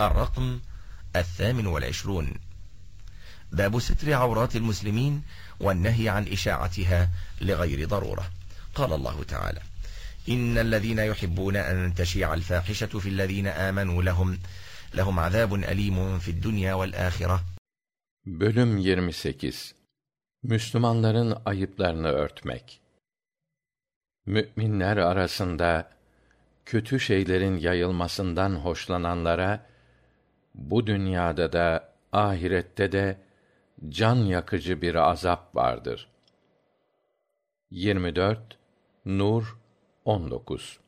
الرقم الثامن والعشرون باب ستر عورات المسلمين والنهي عن إشاعتها لغير ضرورة قال الله تعالى إن الذين يحبون أن تشيع الفاحشة في الذين آمنوا لهم لهم عذاب أليم في الدنيا والآخرة Bölüm 28 Müslümanların ayıplarını örtmek Mü'minler arasında kötü şeylerin yayılmasından hoşlananlara bu dünyada da ahirette de can yakıcı bir azap vardır. 24 Nur 19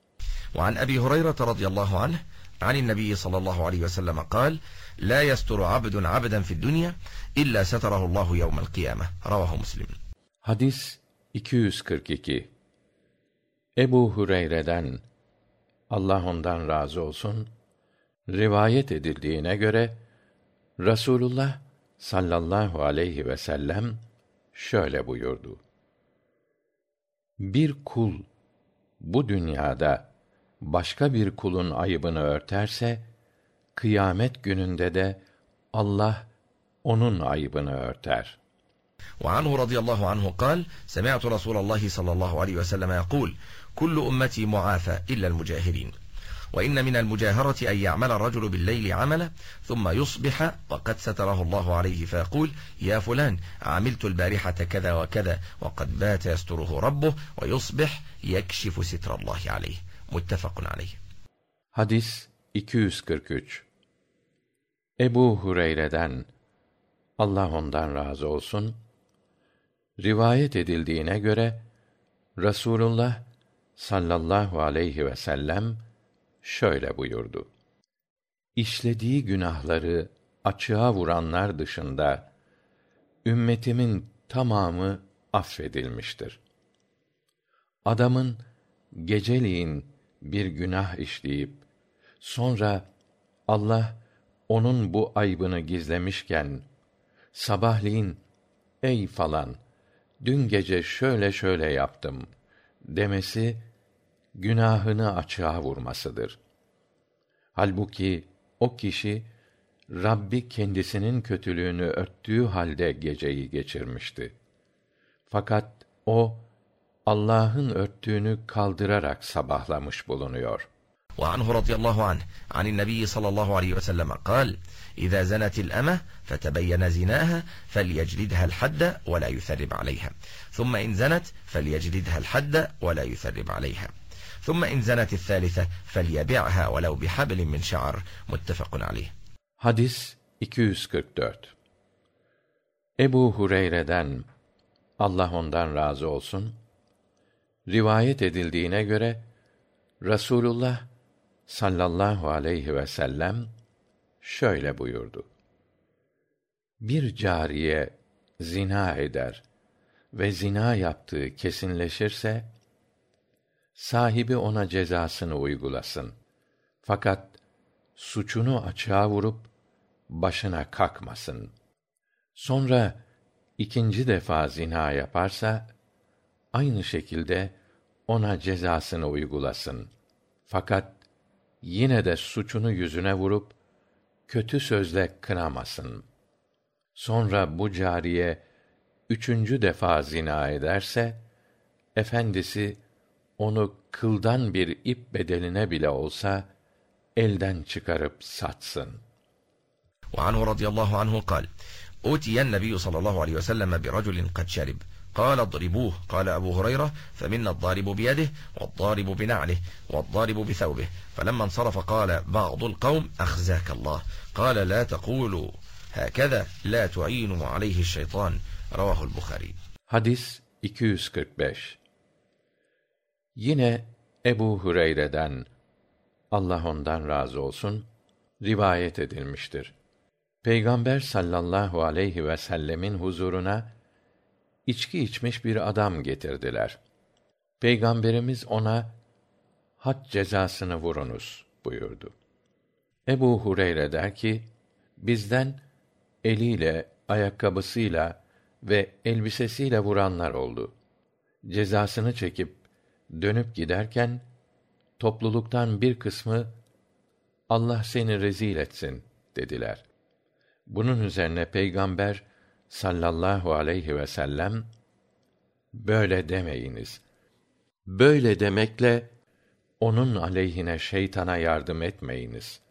وعن أبي هريرة رضي الله عنه عن النبي صلى الله عليه وسلم قال لا يستر عبد عبدا في الدنيا إلا ستره الله يوم القيامة رواه مسلم Hadis 242 Ebu Hureyre'den Allah ondan razı olsun rivayet edildiğine göre Rasulullah sallallahu aleyhi ve sellem şöyle buyurdu. Bir kul bu dünyada başka bir kulun ayıbını örterse kıyamet gününde de Allah onun ayıbını örter. وعنه رضي الله عنه قال سمعت رسول الله صلى الله عليه وسلم يقول كل أمتي معافى إلا المجاهرين وإن من المجاهرة أن يعمل الرجل بالليل عملا ثم يصبح وقد ستره الله عليه فيقول يا فلان عملت البارحة كذا وكذا وقد بات يستره ربه ويصبح يكشف ستر الله عليه متفق عليه Hadis 243 Ebu Hureyre'den Allah ondan razı olsun rivayet edildiğine göre Rasulullah sallallahu aleyhi ve sellem şöyle buyurdu. İşlediği günahları açığa vuranlar dışında ümmetimin tamamı affedilmiştir. Adamın geceliğin bir günah işleyip sonra Allah onun bu aybını gizlemişken sabahleyin ey falan dün gece şöyle şöyle yaptım demesi günahını açığa vurmasıdır. Halbuki o kişi Rabbi kendisinin kötülüğünü örttüğü halde geceyi geçirmişti. Fakat o Allah'ın örttüğünü kaldırarak sabahlamış bulunuyor. وعنه رضي الله عنه عن النبي صلى الله عليه وسلم قال إذا زنت الأمة فتبين زناها فليجلدها الحد ولا يثرب عليها ثم إن زنت فليجلدها الحد ولا يثرب عليها ثم إن زنت الثالثة فليبيعها ولو بحبل من شعر متفق عليه Hadis 244 Ebu Hureyre'den Allah ondan razı olsun rivayet edildiğine göre Rasulullah sallallahu aleyhi ve sellem şöyle buyurdu. Bir cariye zina eder ve zina yaptığı kesinleşirse sahibi ona cezasını uygulasın. Fakat suçunu açığa vurup başına kakmasın. Sonra ikinci defa zina yaparsa aynı şekilde ona cezasını uygulasın. Fakat yine de suçunu yüzüne vurup kötü sözle kınamasın. Sonra bu cariye üçüncü defa zina ederse efendisi onu kıldan bir ip bedeline bile olsa elden çıkarıp satsın. وعنه رضي الله عنه قال أوتي النبي صلى الله عليه وسلم برجل قد شرب قال اضربوه قال أبو هريرة فمنا الضارب بيده والضارب بنعله والضارب بثوبه فلما انصرف قال بعض القوم أخزاك الله قال لا تقولوا هكذا لا تعينوا عليه الشيطان رواه البخاري Hadis 245 Yine Ebu Hureyre'den Allah ondan razı olsun rivayet edilmiştir. Peygamber sallallahu aleyhi ve sellemin huzuruna içki içmiş bir adam getirdiler. Peygamberimiz ona had cezasını vurunuz buyurdu. Ebu Hureyre der ki, bizden eliyle, ayakkabısıyla ve elbisesiyle vuranlar oldu. Cezasını çekip dönüp giderken topluluktan bir kısmı Allah seni rezil etsin dediler. Bunun üzerine peygamber sallallahu aleyhi ve sellem böyle demeyiniz. Böyle demekle onun aleyhine şeytana yardım etmeyiniz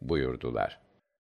buyurdular.